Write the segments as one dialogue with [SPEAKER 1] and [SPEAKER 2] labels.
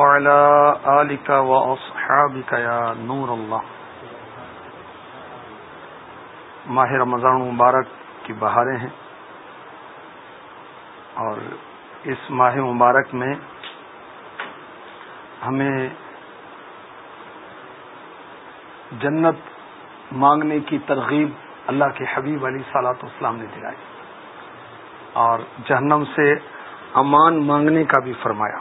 [SPEAKER 1] وعلى آلك وأصحابك يا نور الله. ماہ رمضان مبارک کی بہاریں ہیں اور اس ماہ مبارک میں ہمیں جنت مانگنے کی ترغیب اللہ کے حبیب علی سلاۃ اسلام نے دلائی اور جہنم سے امان مانگنے کا بھی فرمایا۔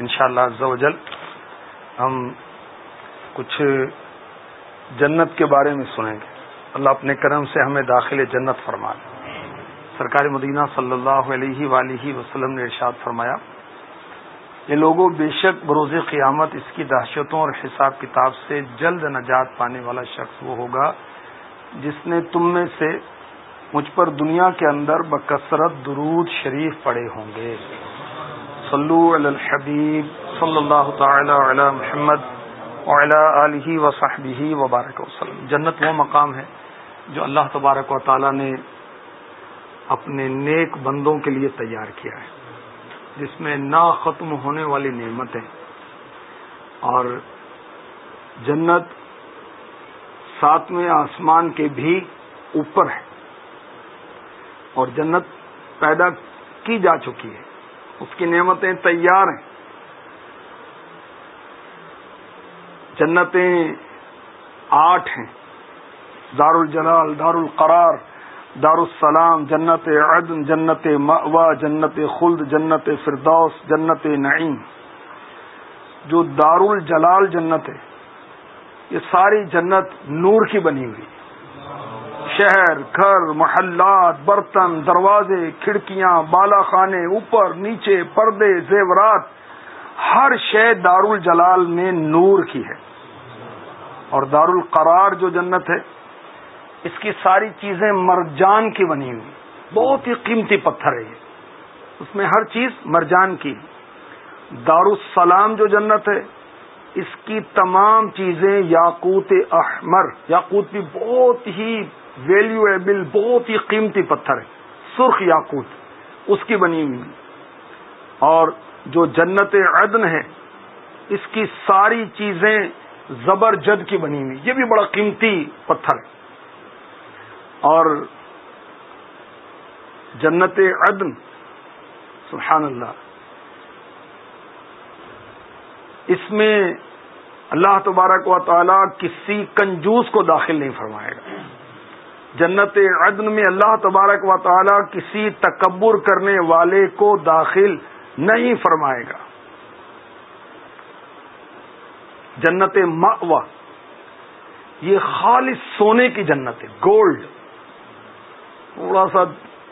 [SPEAKER 1] انشاءاللہ شاء اللہ ہم کچھ جنت کے بارے میں سنیں گے۔ اللہ اپنے کرم سے ہمیں داخل جنت فرما سرکار مدینہ صلی اللہ علیہ ولیہ وسلم نے ارشاد فرمایا، یہ لوگوں بے شک بروز قیامت اس کی دہشتوں اور حساب کتاب سے جلد نجات پانے والا شخص وہ ہوگا جس نے تم میں سے مجھ پر دنیا کے اندر بکثرت درود شریف پڑے ہوں گے۔ صلو علی الحبیب صلی اللہ تعالی علی محمد وعلی آلہ و صحبہ وبارک وسلم. جنت وہ مقام ہے جو اللہ تبارک و تعالی نے اپنے نیک بندوں کے لیے تیار کیا ہے، جس میں نہ ختم ہونے والی نعمتیں۔ اور جنت ساتویں آسمان کے بھی اوپر ہے۔ اور جنت پیدا کی جا چکی ہے۔ اس کی نعمتیں تیار ہیں۔ جنتیں آٹھ ہیں۔ دار الجلال دار القرار دار السلام جنت عدن، جنت مأوا جنت خلد، جنت فردوس، جنت نعیم۔ جو دار الجلال جنت ہے، یہ ساری جنت نور کی بنی ہوئی شہر، گھر، محلات، برتن، دروازے، کھڑکیاں بالا خانے اوپر، نیچے، پردے، زیورات، ہر شے دار الجلال میں نور کی ہے۔ اور دار القرار جو جنت ہے، اس کی ساری چیزیں مرجان کی بنی ہوئی بہت ہی قیمتی پتھر ہے اس میں ہر چیز مرجان کی۔ دار السلام جو جنت ہے، اس کی تمام چیزیں یاقوت احمر، یاقوت بھی بہت ہی ویلیویبل بہت ہی قیمتی پتھر ہے۔ سرخ یاقوت، اس کی بنی ہوئی۔ اور جو جنت عدن ہے، اس کی ساری چیزیں زبر جد کی بنی ہوئی۔ یہ بھی بڑا قیمتی پتھر ہے۔ اور جنت عدن، سبحان اللہ۔ اس میں اللہ تبارک و تعالی کسی کنجوس کو داخل نہیں فرمائے گا۔ جنت عدن میں اللہ تبارک و تعالی کسی تکبر کرنے والے کو داخل نہیں فرمائے گا۔ جنت مأوا یہ خالص سونے کی جنت ہے گولڈ تھوڑا سا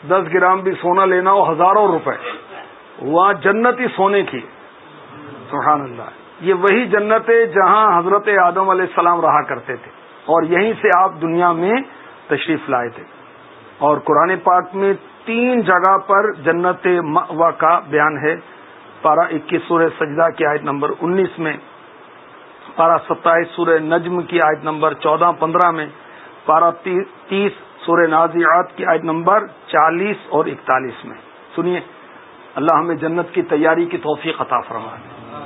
[SPEAKER 1] دس گرام بھی سونا لینا ہو، ہزاروں روپے۔ وہاں جنت ہی سونے کی۔ سبحان اللہ۔ یہ وہی جنت ہے جہاں حضرت آدم علیہ السلام رہا کرتے تھے۔ اور یہیں سے آپ دنیا میں تشریف لائے تھے۔ اور قرآن پاک میں تین جگہ پر جنت مأوا کا بیان ہے۔ پارہ اکیس سورہ سجدہ کی آیت نمبر انیس میں، پارہ ستائیس سورہ نجم کی آیت نمبر چودہ پندرہ میں، پارہ تیس سورہ نازیات کی آیت نمبر چالیس اور اکتالیس میں۔ سنیے، اللہ ہمیں جنت کی تیاری کی توفیق عطا فرما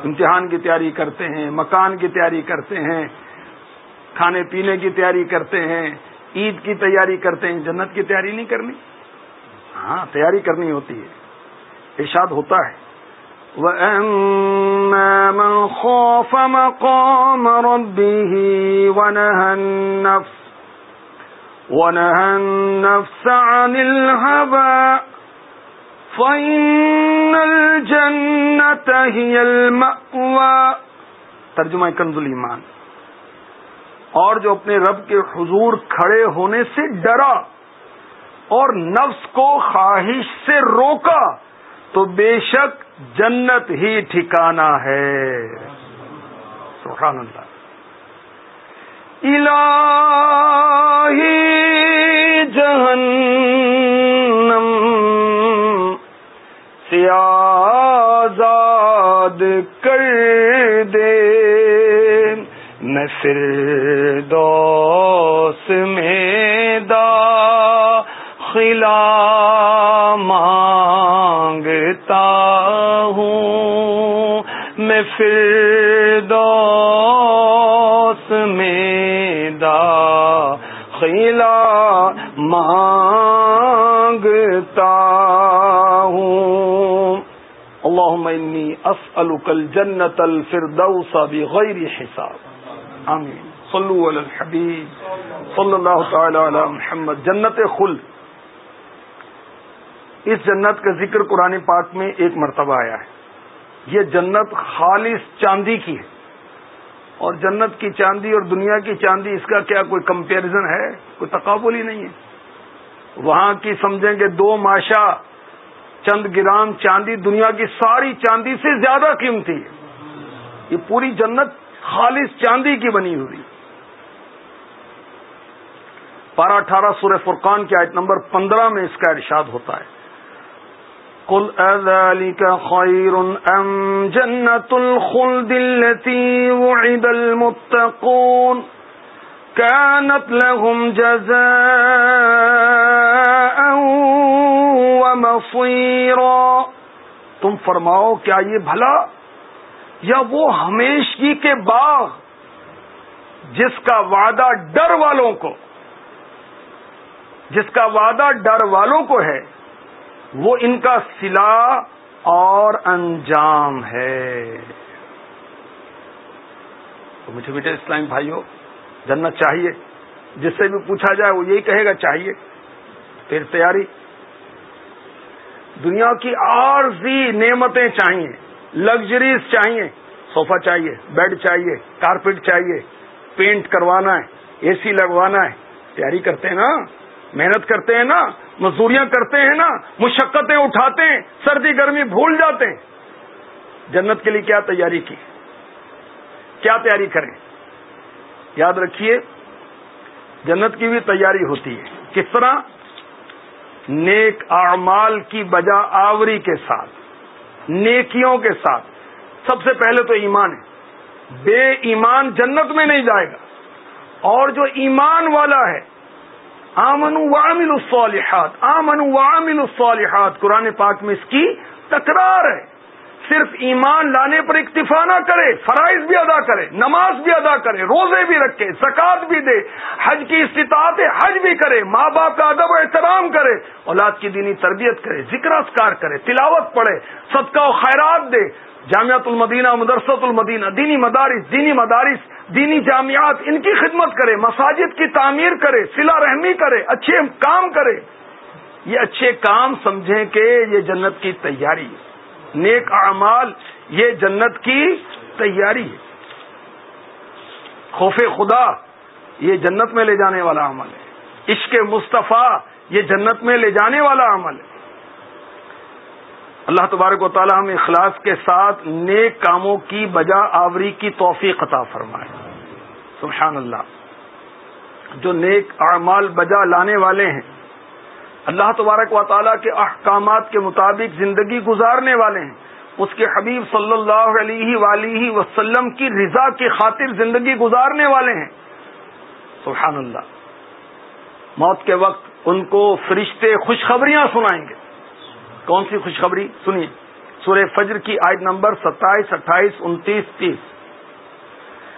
[SPEAKER 1] امتحان کی تیاری کرتے ہیں، مکان کی تیاری کرتے ہیں، کھانے پینے کی تیاری کرتے ہیں عید کی تیاری کرتے ہیں، جنت کی تیاری نہیں کرنی؟ ہاں تیاری کرنی ہوتی ہے۔ ارشاد ہوتا ہے۔
[SPEAKER 2] ونهى النفس عن الهوى فإن الجنة هي المأوى۔
[SPEAKER 1] ترجمہ کنز ایمان اور جو اپنے رب کے حضور کھڑے ہونے سے ڈرا اور نفس کو خواہش سے روکا، تو بے شک جنت ہی ٹھکانا ہے۔ سبحان اللہ۔
[SPEAKER 2] الہی جہنم، سے آزاد کر دے۔ میں پھر دوس میں دا خلا مانگتا ہوں۔ میں فردوس میں داخلہ مانگتا ہوں۔
[SPEAKER 1] اللهم انی اسألک الجنت الفردوس بغیر حساب۔ آمین۔ صلو علی الحبیب۔ صلی اللہ تعالی علی محمد۔ جنت خلد اس جنت کا ذکر قرآن پاک میں ایک مرتبہ آیا ہے۔ یہ جنت خالص چاندی کی ہے۔ اور جنت کی چاندی اور دنیا کی چاندی، اس کا کیا کوئی کمپیرزن ہے؟ کوئی تقابل ہی نہیں ہے۔ وہاں کی سمجھیں گے دو ماشا چند گرام چاندی، دنیا کی ساری چاندی سے زیادہ قیمتی ہے۔ یہ پوری جنت خالص چاندی کی بنی ہوئی۔ پارہ اٹھارہ سورہ فرقان کی آیت نمبر پندرہ میں اس کا ارشاد ہوتا ہے۔ قل أذلك خير أم جنة الخلد التي وعد المتقون كانت لهم جزاء ومصيرا۔ تم فرماؤ، کیا یہ بھلا یا وہ ہمیشگی کے باغ جس کا وعدہ ڈر والوں کو، جس کا وعدہ ڈر والوں کو ہے، وہ ان کا سلا اور انجام ہے۔ تو مجھے بیٹے اسلام بھائیوں جنت چاہیے۔ جس سے بھی پوچھا جائے، وہ یہی کہے گا، چاہیے۔ پھر تیاری۔ دنیا کی عارضی نعمتیں چاہیے۔ لگژریز چاہیے صوفہ چاہیے، بیڈ چاہیے، کارپیٹ چاہیے، پینٹ کروانا ہے اے سی لگوانا ہے، تیاری کرتے ہیں نا؟ محنت کرتے ہیں نا؟ مزدوریاں کرتے ہیں نا؟ مشقتیں اٹھاتے ہیں، سردی گرمی بھول جاتے ہیں۔ جنت کے لیے کیا تیاری کی؟ کیا تیاری کریں؟ یاد رکھیے، جنت کی بھی تیاری ہوتی ہے۔ کس طرح؟ نیک اعمال کی بجا آوری کے ساتھ۔ نیکیوں کے ساتھ۔ سب سے پہلے تو ایمان ہے۔ بے ایمان جنت میں نہیں جائے گا۔ اور جو ایمان والا ہے آمن وامل الصالحات۔ آمن وامل الصالحات۔ قرآن پاک میں اس کی تکرار ہے۔ صرف ایمان لانے پر اکتفا نہ کرے، فرائض بھی ادا کرے، نماز بھی ادا کرے، روزے بھی رکھے زکات بھی دے، حج کی استطاعت حج بھی کرے ماں باپ کا ادب و احترام کرے، اولاد کی دینی تربیت کرے، ذکر اسکار کرے، تلاوت پڑھے، صدقہ و خیرات دے جامعت المدینہ، مدرسۃ المدینہ، دینی مدارس دینی مدارس، دینی جامعات، ان کی خدمت کرے، مساجد کی تعمیر کرے سلا رحمی کرے، اچھے کام کرے۔ یہ اچھے کام سمجھیں کہ یہ جنت کی تیاری ہے۔ نیک اعمال یہ جنت کی تیاری ہے۔ خوف خدا یہ جنت میں لے جانے والا عمل ہے۔ عشق مصطفیٰ یہ جنت میں لے جانے والا عمل ہے۔ اللہ تبارک و تعالی ہم اخلاص کے ساتھ نیک کاموں کی بجا آوری کی توفیق عطا فرمائے۔ سبحان اللہ۔ جو نیک اعمال بجا لانے والے ہیں اللہ تبارک و تعالیٰ کے احکامات کے مطابق زندگی گزارنے والے ہیں۔ اس کے حبیب صلی اللہ علیہ ولی وسلم کی رضا کی خاطر زندگی گزارنے والے ہیں۔ سبحان اللہ۔ موت کے وقت ان کو فرشتے خوشخبریاں سنائیں گے۔ کون سی خوشخبری؟ سنیے۔ سورہ فجر کی آیت نمبر ستائیس، اٹھائیس، انتیس، تیس۔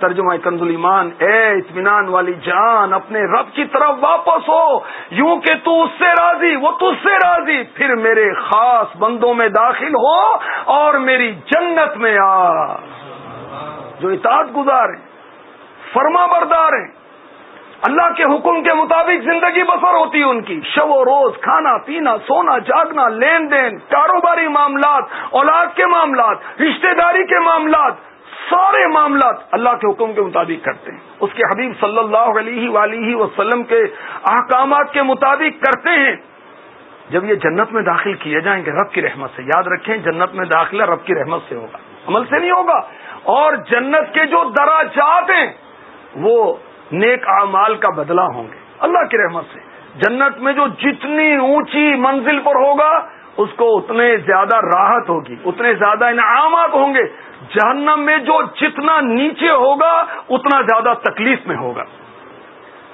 [SPEAKER 1] ترجمہ کنز ایمان اے اطمینان والی جان، اپنے رب کی طرف واپس ہو۔ یوں کہ تو اس سے راضی، وہ تج سے راضی، پھر میرے خاص بندوں میں داخل ہو اور میری جنت میں آ۔ جو اطاعت گزار ہیں، فرما بردار ہیں، اللہ کے حکم کے مطابق زندگی بسر ہوتی ہے ان کی۔ شب و روز کھانا، پینا، سونا، جاگنا، لین دین، کاروباری معاملات، اولاد کے معاملات، رشتہ داری کے معاملات سارے معاملات اللہ کے حکم کے مطابق کرتے ہیں۔ اس کے حبیب صلی اللہ علیہ ولی وسلم کے احکامات کے مطابق کرتے ہیں۔ جب یہ جنت میں داخل کیے جائیں گے، رب کی رحمت سے، یاد رکھیں، جنت میں داخلہ رب کی رحمت سے ہوگا۔ عمل سے نہیں ہوگا۔ اور جنت کے جو دراجات ہیں، وہ نیک اعمال کا بدلہ ہوں گے۔ اللہ کی رحمت سے۔ جنت میں جو جتنی اونچی منزل پر ہوگا اس کو اتنے زیادہ راحت ہوگی، اتنے زیادہ انعامات ہوں گے، جہنم میں جو جتنا نیچے ہوگا، اتنا زیادہ تکلیف میں ہوگا۔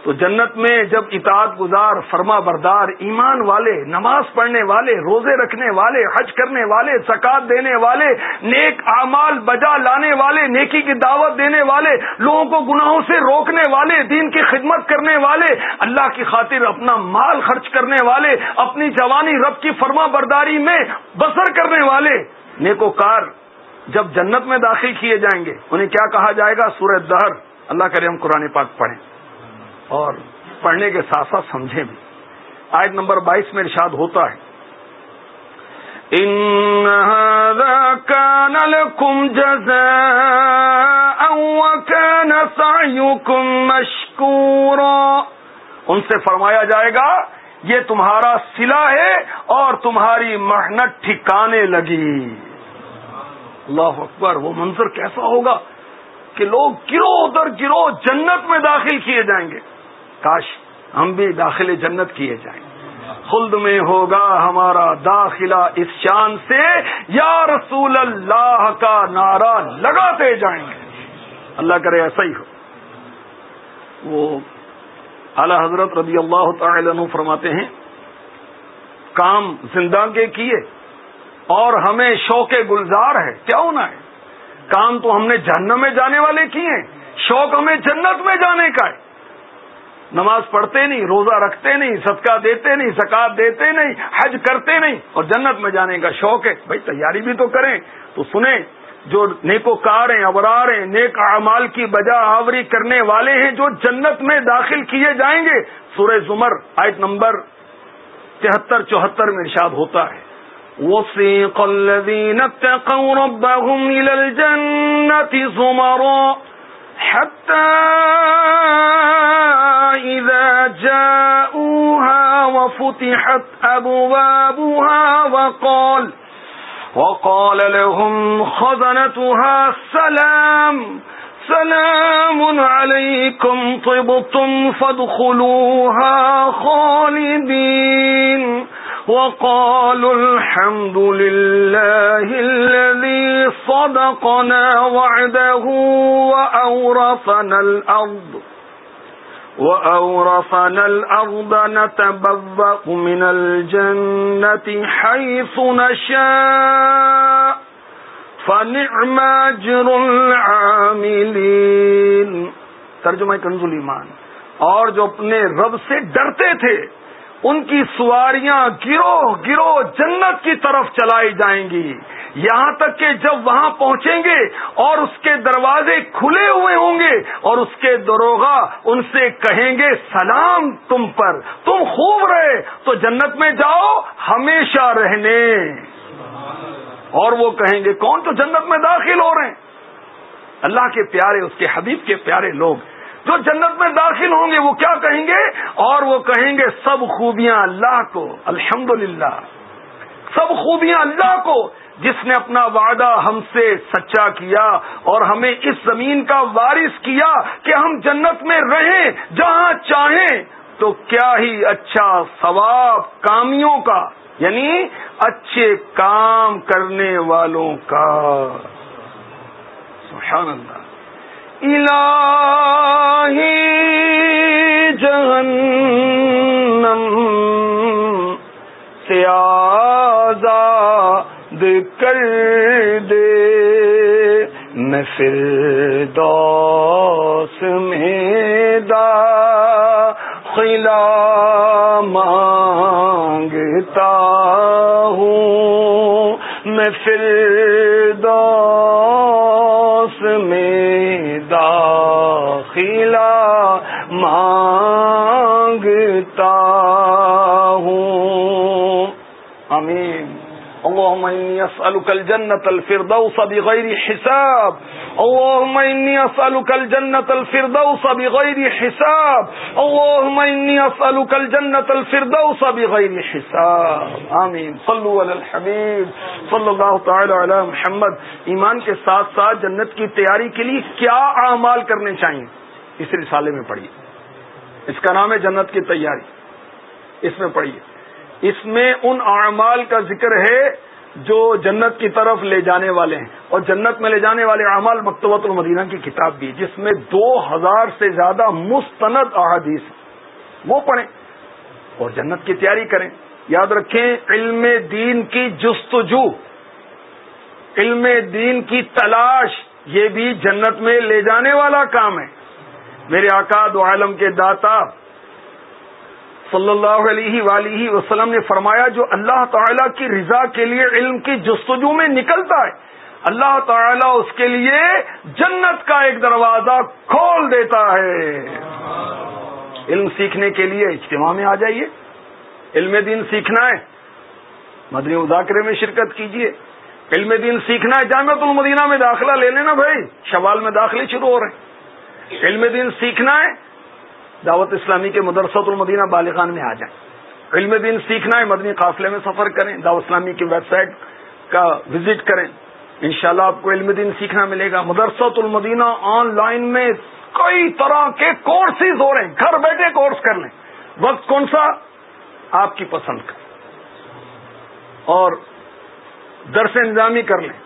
[SPEAKER 1] تو جنت میں جب اطاعت گزار، فرما بردار، ایمان والے، نماز پڑھنے والے، روزے رکھنے والے، حج کرنے والے، زکات دینے والے، نیک اعمال بجا لانے والے، نیکی کی دعوت دینے والے، لوگوں کو گناہوں سے روکنے والے، دین کی خدمت کرنے والے، اللہ کی خاطر اپنا مال خرچ کرنے والے، اپنی جوانی رب کی فرما برداری میں بسر کرنے والے نیکو کار جب جنت میں داخل کیے جائیں گے، انہیں کیا کہا جائے گا؟ سورج دہر اللہ کرے ہم قرآن پاک پڑھیں۔ اور پڑھنے کے ساتھ ساتھ سمجھیں بھی۔ آیت نمبر بائیس میں ارشاد ہوتا ہے۔ مشکورا ان سے فرمایا جائے گا، یہ تمہارا سلا ہے اور تمہاری محنت ٹھکانے لگی۔ اللہ اکبر، وہ منظر کیسا ہوگا کہ لوگ گرو ادھر گرو جنت میں داخل کیے جائیں گے۔ کاش ہم بھی داخل جنت کیے جائیں۔ خلد میں ہوگا ہمارا داخلہ اس شان سے۔ یا رسول اللہ کا نعرہ لگاتے جائیں گے۔ اللہ کرے ایسا ہی ہو۔ وہ اعلی حضرت رضی اللہ تعالی عنہ فرماتے ہیں، کام زندہ کے کیے اور ہمیں شوق گلزار ہے کیا ہونا ہے؟ کام تو ہم نے جہنم میں جانے والے کیے ہیں شوق ہمیں جنت میں جانے کا ہے۔ نماز پڑھتے نہیں، روزہ رکھتے نہیں، صدقہ دیتے نہیں زکات دیتے نہیں، حج کرتے نہیں، اور جنت میں جانے کا شوق ہے۔ بھائی تیاری بھی تو کریں۔ تو سنیں، جو نیکو کار ہیں ابرار ہیں، نیک اعمال کی بجا آوری کرنے والے ہیں، جو جنت میں داخل کیے جائیں گے۔ سورہ زمر، آیت نمبر تہتر، چوہتر میں ارشاد ہوتا ہے۔ وسيق الذين اتقوا ربهم إلى الجنة زمرا۔ حتى إذا جاءوها وفتحت أبوابها وقال وقال لهم خزنتها سلام سلام عليكم، طبتم فادخلوها خالدين. وقالوا الحمد لله الذي صدقنا وعده وأورثنا الأرض وأورثنا الأرض نتبوأ من الجنة حيث نشاء فنعم أجر العاملين ترجمہ کنز ایمان اور جو اپنے رب سے ڈرتے تھے ان کی سواریاں گرو گرو جنت کی طرف چلائی جائیں گی۔ یہاں تک کہ جب وہاں پہنچیں گے اور اس کے دروازے کھلے ہوئے ہوں گے اور اس کے دروگا ان سے کہیں گے، سلام تم پر، تم خوب رہے، تو جنت میں جاؤ، ہمیشہ رہنے۔ اور وہ کہیں گے، کون تو جنت میں داخل ہو رہے ہیں؟ اللہ کے پیارے، اس کے حبیب کے پیارے لوگ جو جنت میں داخل ہوں گے وہ کیا کہیں گے؟ اور وہ کہیں گے سب خوبیاں اللہ کو الحمد سب خوبیاں اللہ کو، جس نے اپنا وعدہ ہم سے سچا کیا اور ہمیں اس زمین کا وارث کیا کہ ہم جنت میں رہیں جہاں چاہیں۔ تو کیا ہی اچھا ثواب کامیوں کا یعنی اچھے کام کرنے والوں کا۔ سبحان اللہ۔ الہی جہنم سے آزاد کر دے۔ میں پھر دوس میں دا خلا مانگتا ہوں۔ میں پھر اللهم إني أسألك الجنة الفردوس بغير حساب. اللهم إني أسألك الجنة الفردوس بغير حساب. اللهم إني أسألك الجنة الفردوس بغير حساب. آمین صلو علی الحبیب صلی اللہ تعالی علی محمد. ایمان کے ساتھ ساتھ جنت کی تیاری کے لیے کیا اعمال کرنے چاہیے؟ اس رسالے میں پڑھیے. اس کا نام ہے جنت کی تیاری. اس میں پڑھیے. اس میں ان اعمال کا ذکر ہے جو جنت کی طرف لے جانے والے ہیں۔ اور جنت میں لے جانے والے اعمال مکتبۃ المدینہ کی کتاب بھی جس میں دو ہزار سے زیادہ مستند احادیث وہ پڑھیں اور جنت کی تیاری کریں۔ یاد رکھیں، علم دین کی جستجو، علم دین کی تلاش، یہ بھی جنت میں لے جانے والا کام ہے۔ میرے آقا دو عالم کے داتا صلی اللہ علیہ ولیہ وسلم نے فرمایا جو اللہ تعالی کی رضا کے لیے علم کی جستجو میں نکلتا ہے، اللہ تعالی اس کے لیے جنت کا ایک دروازہ کھول دیتا ہے۔ علم سیکھنے کے لیے اجتماع میں آ جائیے۔ علم دین سیکھنا ہے۔ مدنی مذاکرے میں شرکت کیجیے۔ علم دین سیکھنا ہے جامعت المدینہ میں داخلہ لے لینا بھائی۔ شوال میں داخلے شروع ہو رہے۔ ہیں علم دین سیکھنا ہے۔ دعوت اسلامی کے مدرسۃ المدینہ بالغان میں آ جائیں۔ علم دین سیکھنا ہے، مدنی قافلے میں سفر کریں، دعوت اسلامی کی ویب سائٹ کا وزٹ کریں۔ انشاءاللہ شاء آپ کو علم دین سیکھنا ملے گا۔ مدرسۃ المدینہ آن لائن میں کئی طرح کے کورسز ہو رہے ہیں۔ گھر بیٹھے کورس کر لیں۔ وقت کون سا؟ آپ کی پسند کا۔ اور درس انتظامی کر لیں۔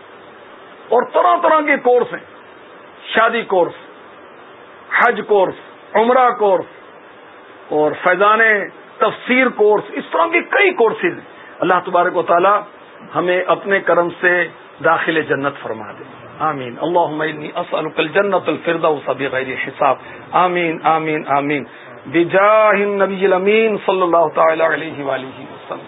[SPEAKER 1] اور طرح طرح کے کورس ہیں۔ شادی کورس حج کورس عمرہ کورس اور فیضان تفسیر کورس، اس طرح کے کئی کورسز اللہ تبارک و تعالی ہمیں اپنے کرم سے داخل جنت فرما دے۔ آمین۔ اللہ اسألک الجنت الفردوس بغیر حساب۔ آمین آمین آمین۔ بجاہ النبی الامین صلی اللہ تعالی علیہ وآلہ وسلم۔